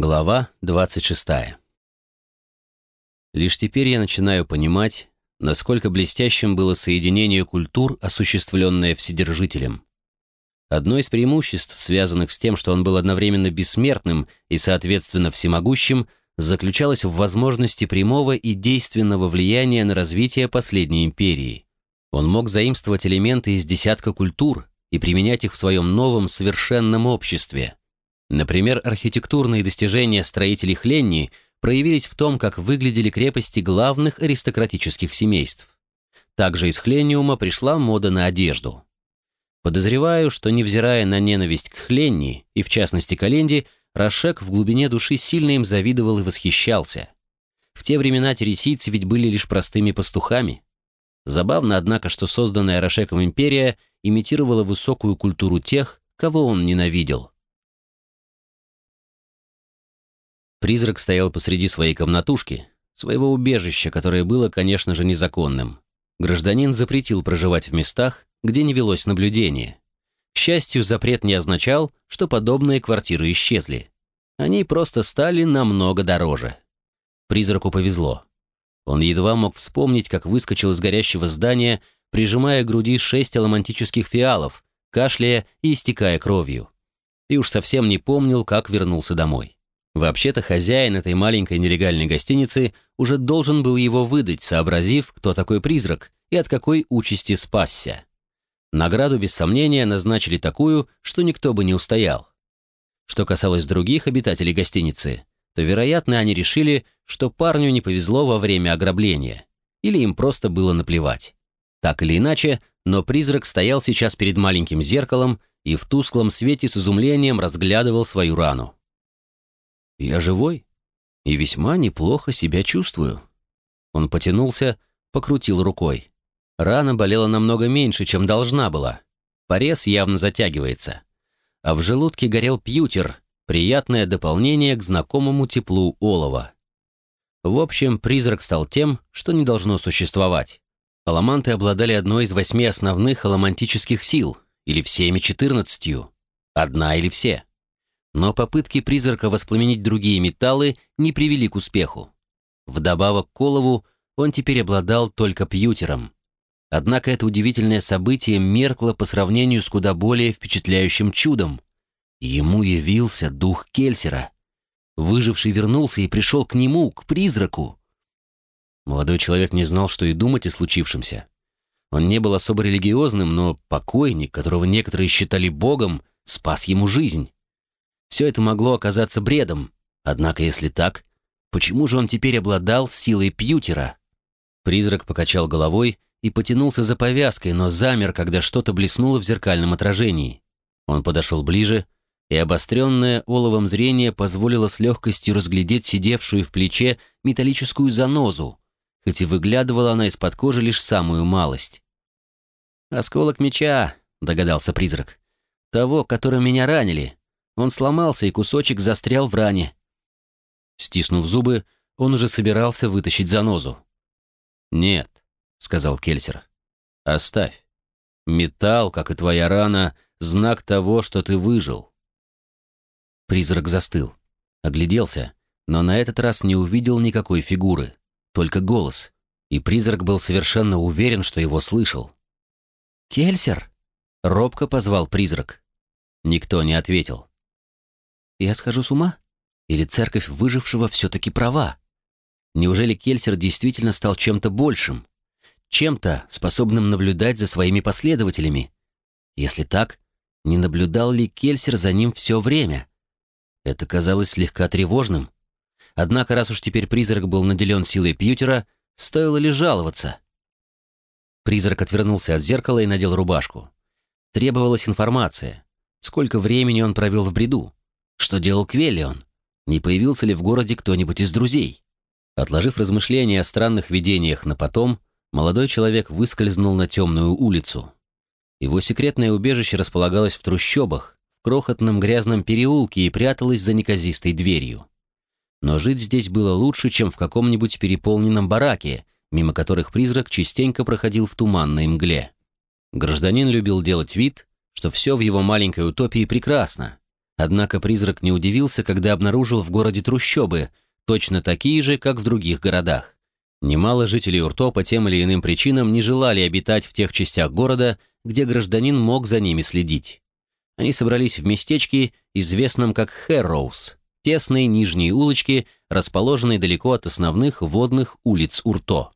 Глава 26. Лишь теперь я начинаю понимать, насколько блестящим было соединение культур, осуществленное Вседержителем. Одно из преимуществ, связанных с тем, что он был одновременно бессмертным и, соответственно, всемогущим, заключалось в возможности прямого и действенного влияния на развитие последней империи. Он мог заимствовать элементы из десятка культур и применять их в своем новом совершенном обществе. Например, архитектурные достижения строителей Хленни проявились в том, как выглядели крепости главных аристократических семейств. Также из Хлениума пришла мода на одежду. Подозреваю, что, невзирая на ненависть к Хленни, и в частности к Оленде, Рашек в глубине души сильно им завидовал и восхищался. В те времена тересийцы ведь были лишь простыми пастухами. Забавно, однако, что созданная Рашеком империя имитировала высокую культуру тех, кого он ненавидел. Призрак стоял посреди своей комнатушки, своего убежища, которое было, конечно же, незаконным. Гражданин запретил проживать в местах, где не велось наблюдение. К счастью, запрет не означал, что подобные квартиры исчезли. Они просто стали намного дороже. Призраку повезло. Он едва мог вспомнить, как выскочил из горящего здания, прижимая к груди шесть аламантических фиалов, кашляя и истекая кровью. И уж совсем не помнил, как вернулся домой. Вообще-то хозяин этой маленькой нелегальной гостиницы уже должен был его выдать, сообразив, кто такой призрак и от какой участи спасся. Награду, без сомнения, назначили такую, что никто бы не устоял. Что касалось других обитателей гостиницы, то, вероятно, они решили, что парню не повезло во время ограбления, или им просто было наплевать. Так или иначе, но призрак стоял сейчас перед маленьким зеркалом и в тусклом свете с изумлением разглядывал свою рану. Я живой и весьма неплохо себя чувствую. Он потянулся, покрутил рукой. Рана болела намного меньше, чем должна была. Порез явно затягивается. А в желудке горел пьютер, приятное дополнение к знакомому теплу олова. В общем, призрак стал тем, что не должно существовать. Аламанты обладали одной из восьми основных аламантических сил, или всеми четырнадцатью. Одна или все но попытки призрака воспламенить другие металлы не привели к успеху. Вдобавок к Колову он теперь обладал только пьютером. Однако это удивительное событие меркло по сравнению с куда более впечатляющим чудом. Ему явился дух Кельсера. Выживший вернулся и пришел к нему, к призраку. Молодой человек не знал, что и думать о случившемся. Он не был особо религиозным, но покойник, которого некоторые считали богом, спас ему жизнь. Все это могло оказаться бредом. Однако, если так, почему же он теперь обладал силой пьютера? Призрак покачал головой и потянулся за повязкой, но замер, когда что-то блеснуло в зеркальном отражении. Он подошел ближе, и обостренное оловом зрение позволило с легкостью разглядеть сидевшую в плече металлическую занозу, хоть и выглядывала она из-под кожи лишь самую малость. «Осколок меча», — догадался призрак. «Того, которым меня ранили. Он сломался, и кусочек застрял в ране. Стиснув зубы, он уже собирался вытащить занозу. «Нет», — сказал Кельсер. «Оставь. Металл, как и твоя рана, знак того, что ты выжил». Призрак застыл, огляделся, но на этот раз не увидел никакой фигуры, только голос, и призрак был совершенно уверен, что его слышал. «Кельсер!» — робко позвал призрак. Никто не ответил. Я схожу с ума? Или церковь выжившего все-таки права? Неужели Кельсер действительно стал чем-то большим? Чем-то, способным наблюдать за своими последователями? Если так, не наблюдал ли Кельсер за ним все время? Это казалось слегка тревожным. Однако, раз уж теперь призрак был наделен силой Пьютера, стоило ли жаловаться? Призрак отвернулся от зеркала и надел рубашку. Требовалась информация. Сколько времени он провел в бреду? Что делал Квеллион? Не появился ли в городе кто-нибудь из друзей? Отложив размышления о странных видениях на потом, молодой человек выскользнул на темную улицу. Его секретное убежище располагалось в трущобах, в крохотном грязном переулке и пряталось за неказистой дверью. Но жить здесь было лучше, чем в каком-нибудь переполненном бараке, мимо которых призрак частенько проходил в туманной мгле. Гражданин любил делать вид, что все в его маленькой утопии прекрасно, Однако призрак не удивился, когда обнаружил в городе трущобы, точно такие же, как в других городах. Немало жителей Урто по тем или иным причинам не желали обитать в тех частях города, где гражданин мог за ними следить. Они собрались в местечке, известном как Хэрроуз, тесной нижней улочке, расположенной далеко от основных водных улиц Урто.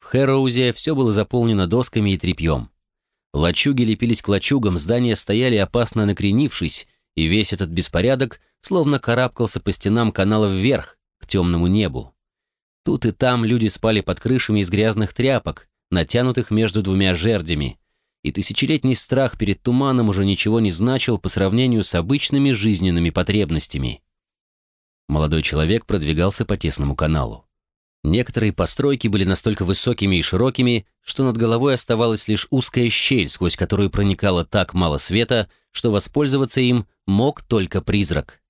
В Хэрроузе все было заполнено досками и тряпьем. Лачуги лепились к лачугам, здания стояли опасно накренившись, и весь этот беспорядок словно карабкался по стенам канала вверх, к темному небу. Тут и там люди спали под крышами из грязных тряпок, натянутых между двумя жердями, и тысячелетний страх перед туманом уже ничего не значил по сравнению с обычными жизненными потребностями. Молодой человек продвигался по тесному каналу. Некоторые постройки были настолько высокими и широкими, что над головой оставалась лишь узкая щель, сквозь которую проникало так мало света, что воспользоваться им мог только призрак.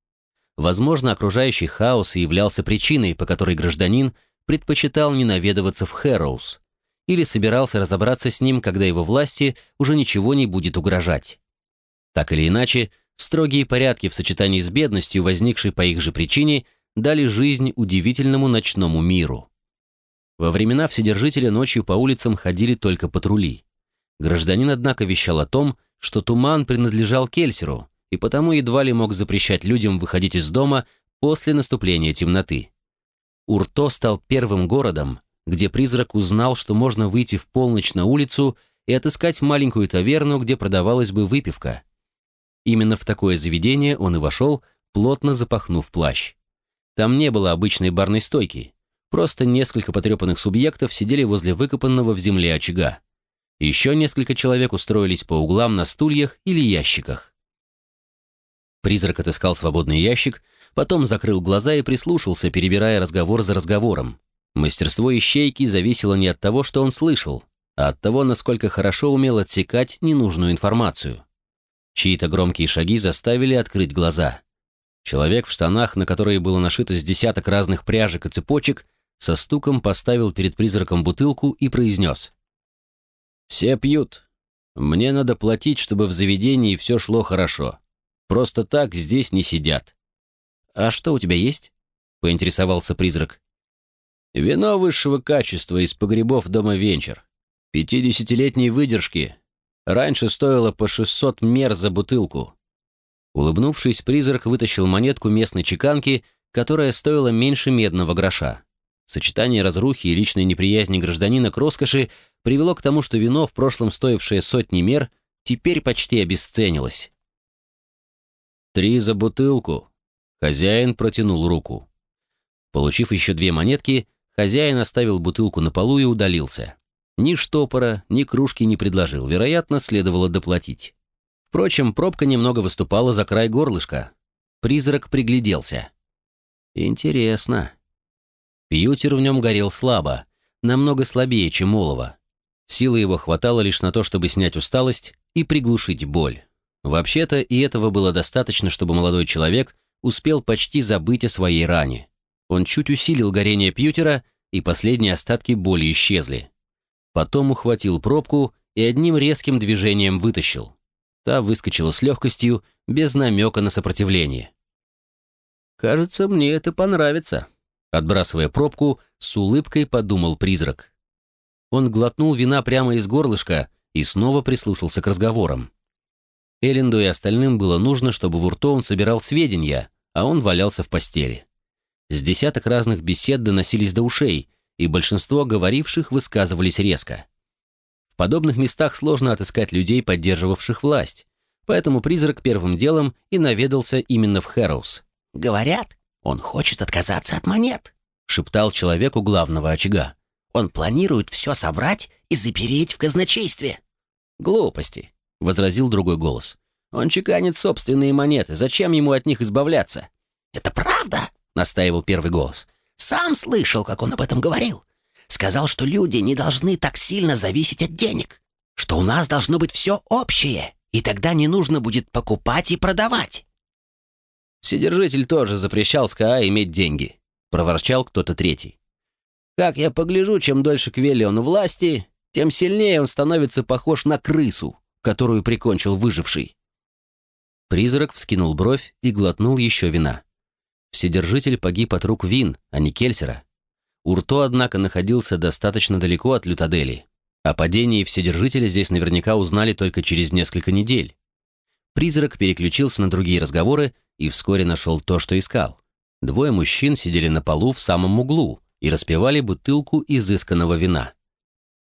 Возможно, окружающий хаос и являлся причиной, по которой гражданин предпочитал не наведываться в Хэроуз или собирался разобраться с ним, когда его власти уже ничего не будет угрожать. Так или иначе, строгие порядки в сочетании с бедностью, возникшей по их же причине, дали жизнь удивительному ночному миру. Во времена Вседержителя ночью по улицам ходили только патрули. Гражданин, однако, вещал о том, что туман принадлежал Кельсеру, и потому едва ли мог запрещать людям выходить из дома после наступления темноты. Урто стал первым городом, где призрак узнал, что можно выйти в полночь на улицу и отыскать маленькую таверну, где продавалась бы выпивка. Именно в такое заведение он и вошел, плотно запахнув плащ. Там не было обычной барной стойки, просто несколько потрепанных субъектов сидели возле выкопанного в земле очага. Еще несколько человек устроились по углам на стульях или ящиках. Призрак отыскал свободный ящик, потом закрыл глаза и прислушался, перебирая разговор за разговором. Мастерство ищейки зависело не от того, что он слышал, а от того, насколько хорошо умел отсекать ненужную информацию. Чьи-то громкие шаги заставили открыть глаза. Человек в штанах, на которые было нашито с десяток разных пряжек и цепочек, со стуком поставил перед призраком бутылку и произнес. «Все пьют. Мне надо платить, чтобы в заведении все шло хорошо. Просто так здесь не сидят». «А что у тебя есть?» — поинтересовался призрак. Вино высшего качества из погребов дома Венчер. Пятидесятилетней выдержки. Раньше стоило по 600 мер за бутылку. Улыбнувшись, призрак вытащил монетку местной чеканки, которая стоила меньше медного гроша. Сочетание разрухи и личной неприязни гражданина к роскоши привело к тому, что вино, в прошлом стоившее сотни мер, теперь почти обесценилось. «Три за бутылку!» Хозяин протянул руку. Получив еще две монетки, Хозяин оставил бутылку на полу и удалился. Ни штопора, ни кружки не предложил, вероятно, следовало доплатить. Впрочем, пробка немного выступала за край горлышка. Призрак пригляделся. Интересно. Пьютер в нем горел слабо, намного слабее, чем олово. Силы его хватало лишь на то, чтобы снять усталость и приглушить боль. Вообще-то и этого было достаточно, чтобы молодой человек успел почти забыть о своей ране. Он чуть усилил горение пьютера, и последние остатки боли исчезли. Потом ухватил пробку и одним резким движением вытащил. Та выскочила с легкостью, без намека на сопротивление. «Кажется, мне это понравится», — отбрасывая пробку, с улыбкой подумал призрак. Он глотнул вина прямо из горлышка и снова прислушался к разговорам. Элленду и остальным было нужно, чтобы в Урто он собирал сведения, а он валялся в постели. С десяток разных бесед доносились до ушей, и большинство говоривших высказывались резко. В подобных местах сложно отыскать людей, поддерживавших власть, поэтому призрак первым делом и наведался именно в Хэроус. «Говорят, он хочет отказаться от монет», — шептал человек у главного очага. «Он планирует все собрать и запереть в казначействе». «Глупости», — возразил другой голос. «Он чеканит собственные монеты. Зачем ему от них избавляться?» «Это правда?» — настаивал первый голос. «Сам слышал, как он об этом говорил. Сказал, что люди не должны так сильно зависеть от денег, что у нас должно быть все общее, и тогда не нужно будет покупать и продавать». «Вседержитель тоже запрещал СКА иметь деньги», — проворчал кто-то третий. «Как я погляжу, чем дольше Квелли он у власти, тем сильнее он становится похож на крысу, которую прикончил выживший». Призрак вскинул бровь и глотнул еще вина. Вседержитель погиб от рук Вин, а не Кельсера. Урто, однако, находился достаточно далеко от Лютадели. О падении Вседержителя здесь наверняка узнали только через несколько недель. Призрак переключился на другие разговоры и вскоре нашел то, что искал. Двое мужчин сидели на полу в самом углу и распивали бутылку изысканного вина.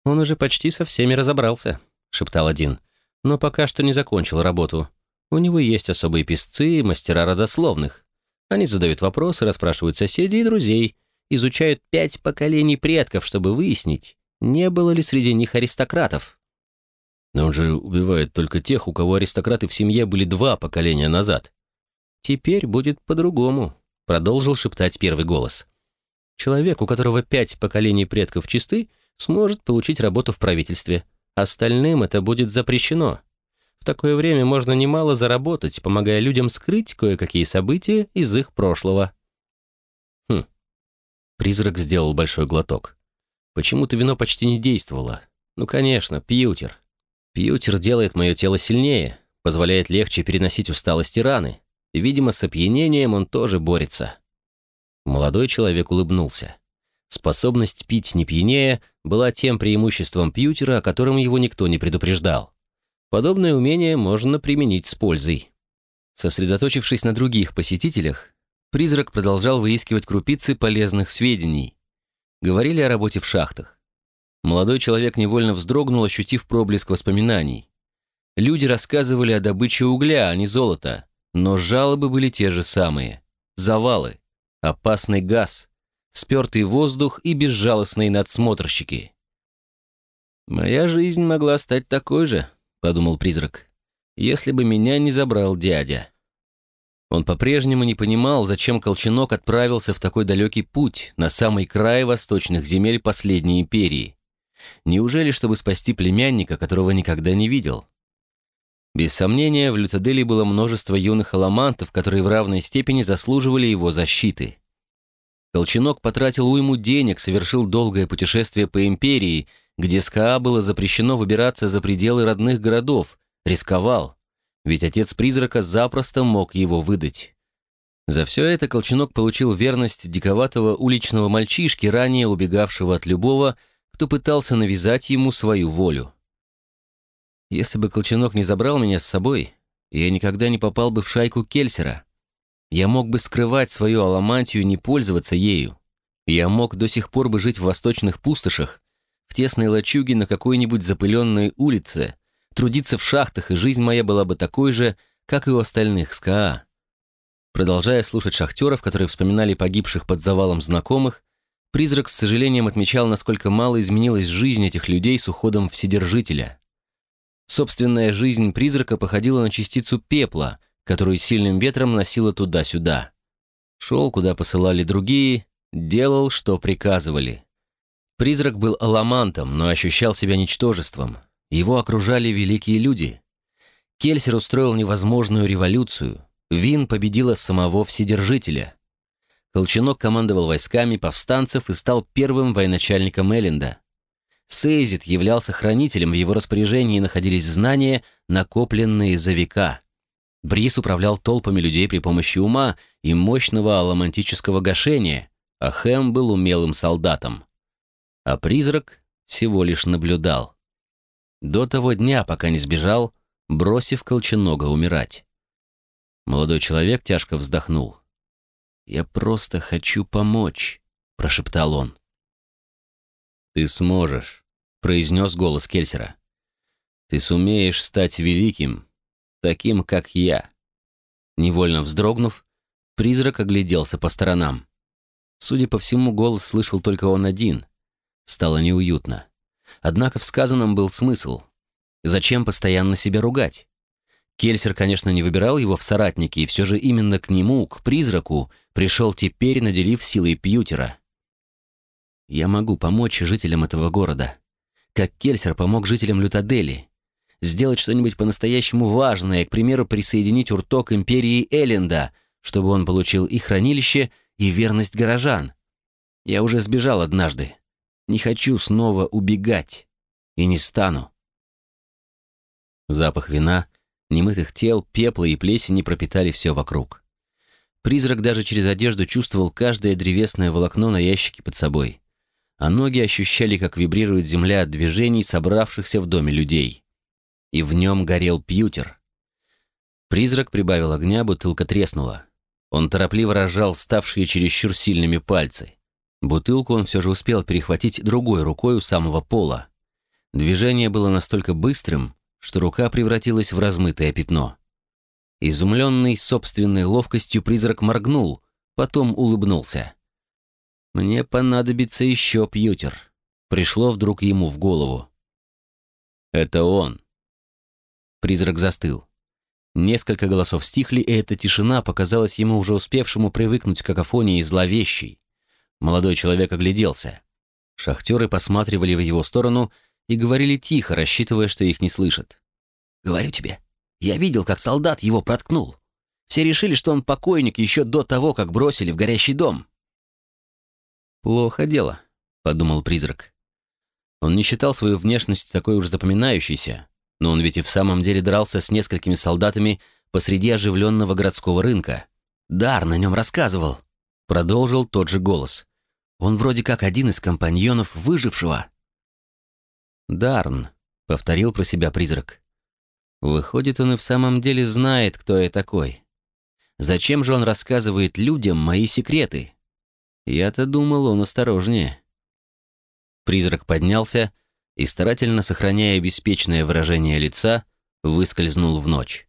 «Он уже почти со всеми разобрался», — шептал один, «но пока что не закончил работу. У него есть особые писцы и мастера родословных. Они задают вопросы, расспрашивают соседей и друзей, изучают пять поколений предков, чтобы выяснить, не было ли среди них аристократов. Но он же убивает только тех, у кого аристократы в семье были два поколения назад. Теперь будет по-другому, продолжил шептать первый голос. Человек, у которого пять поколений предков чисты, сможет получить работу в правительстве. Остальным это будет запрещено. В такое время можно немало заработать, помогая людям скрыть кое-какие события из их прошлого. Призрак сделал большой глоток. Почему-то вино почти не действовало. Ну, конечно, пьютер. Пьютер делает мое тело сильнее, позволяет легче переносить усталость и раны. Видимо, с опьянением он тоже борется. Молодой человек улыбнулся. Способность пить не пьянее была тем преимуществом пьютера, о котором его никто не предупреждал. Подобное умение можно применить с пользой. Сосредоточившись на других посетителях, призрак продолжал выискивать крупицы полезных сведений. Говорили о работе в шахтах. Молодой человек невольно вздрогнул, ощутив проблеск воспоминаний. Люди рассказывали о добыче угля, а не золота, но жалобы были те же самые. Завалы, опасный газ, спертый воздух и безжалостные надсмотрщики. «Моя жизнь могла стать такой же», — подумал призрак, «если бы меня не забрал дядя». Он по-прежнему не понимал, зачем Колченок отправился в такой далекий путь, на самый край восточных земель последней империи. Неужели, чтобы спасти племянника, которого никогда не видел? Без сомнения, в Лютадели было множество юных аламантов, которые в равной степени заслуживали его защиты. Колченок потратил уйму денег, совершил долгое путешествие по империи, где СКА было запрещено выбираться за пределы родных городов, рисковал, ведь отец призрака запросто мог его выдать. За все это Колченок получил верность диковатого уличного мальчишки, ранее убегавшего от любого, кто пытался навязать ему свою волю. Если бы Колченок не забрал меня с собой, я никогда не попал бы в шайку Кельсера. Я мог бы скрывать свою аламантию и не пользоваться ею. Я мог до сих пор бы жить в восточных пустошах, в тесной лачуге на какой-нибудь запыленной улице, трудиться в шахтах, и жизнь моя была бы такой же, как и у остальных СКА. Продолжая слушать шахтеров, которые вспоминали погибших под завалом знакомых, Призрак с сожалением отмечал, насколько мало изменилась жизнь этих людей с уходом Вседержителя. Собственная жизнь призрака походила на частицу пепла, которую сильным ветром носила туда-сюда. Шел, куда посылали другие, делал, что приказывали. Призрак был аламантом, но ощущал себя ничтожеством. Его окружали великие люди. Кельсер устроил невозможную революцию. Вин победила самого Вседержителя. Колченок командовал войсками повстанцев и стал первым военачальником Элленда. Сейзит являлся хранителем, в его распоряжении находились знания, накопленные за века. Брис управлял толпами людей при помощи ума и мощного аламантического гашения, а Хэм был умелым солдатом. А призрак всего лишь наблюдал. До того дня, пока не сбежал, бросив Колченога умирать. Молодой человек тяжко вздохнул. «Я просто хочу помочь», — прошептал он. «Ты сможешь», — произнес голос Кельсера. «Ты сумеешь стать великим, таким, как я». Невольно вздрогнув, призрак огляделся по сторонам. Судя по всему, голос слышал только он один. Стало неуютно. Однако в сказанном был смысл. Зачем постоянно себя ругать? Кельсер, конечно, не выбирал его в соратники, и все же именно к нему, к призраку, пришел теперь, наделив силой Пьютера. «Я могу помочь жителям этого города, как Кельсер помог жителям Лютадели. Сделать что-нибудь по-настоящему важное, к примеру, присоединить Урто к империи Элленда, чтобы он получил и хранилище, и верность горожан. Я уже сбежал однажды. Не хочу снова убегать. И не стану». Запах вина — Немытых тел, пепла и плесени пропитали все вокруг. Призрак даже через одежду чувствовал каждое древесное волокно на ящике под собой, а ноги ощущали, как вибрирует земля от движений, собравшихся в доме людей. И в нем горел пьютер. Призрак прибавил огня, бутылка треснула. Он торопливо разжал ставшие чересчур сильными пальцы. Бутылку он все же успел перехватить другой рукой у самого пола. Движение было настолько быстрым, что рука превратилась в размытое пятно. Изумленный собственной ловкостью призрак моргнул, потом улыбнулся. «Мне понадобится еще пьютер», — пришло вдруг ему в голову. «Это он». Призрак застыл. Несколько голосов стихли, и эта тишина показалась ему уже успевшему привыкнуть к какофонии зловещей. Молодой человек огляделся. Шахтеры посматривали в его сторону и говорили тихо, рассчитывая, что их не слышат. «Говорю тебе, я видел, как солдат его проткнул. Все решили, что он покойник еще до того, как бросили в горящий дом». «Плохо дело», — подумал призрак. Он не считал свою внешность такой уж запоминающейся, но он ведь и в самом деле дрался с несколькими солдатами посреди оживленного городского рынка. «Дар на нем рассказывал», — продолжил тот же голос. «Он вроде как один из компаньонов выжившего». «Дарн», — повторил про себя призрак. Выходит, он и в самом деле знает, кто я такой. Зачем же он рассказывает людям мои секреты? Я-то думал, он осторожнее. Призрак поднялся и, старательно сохраняя беспечное выражение лица, выскользнул в ночь.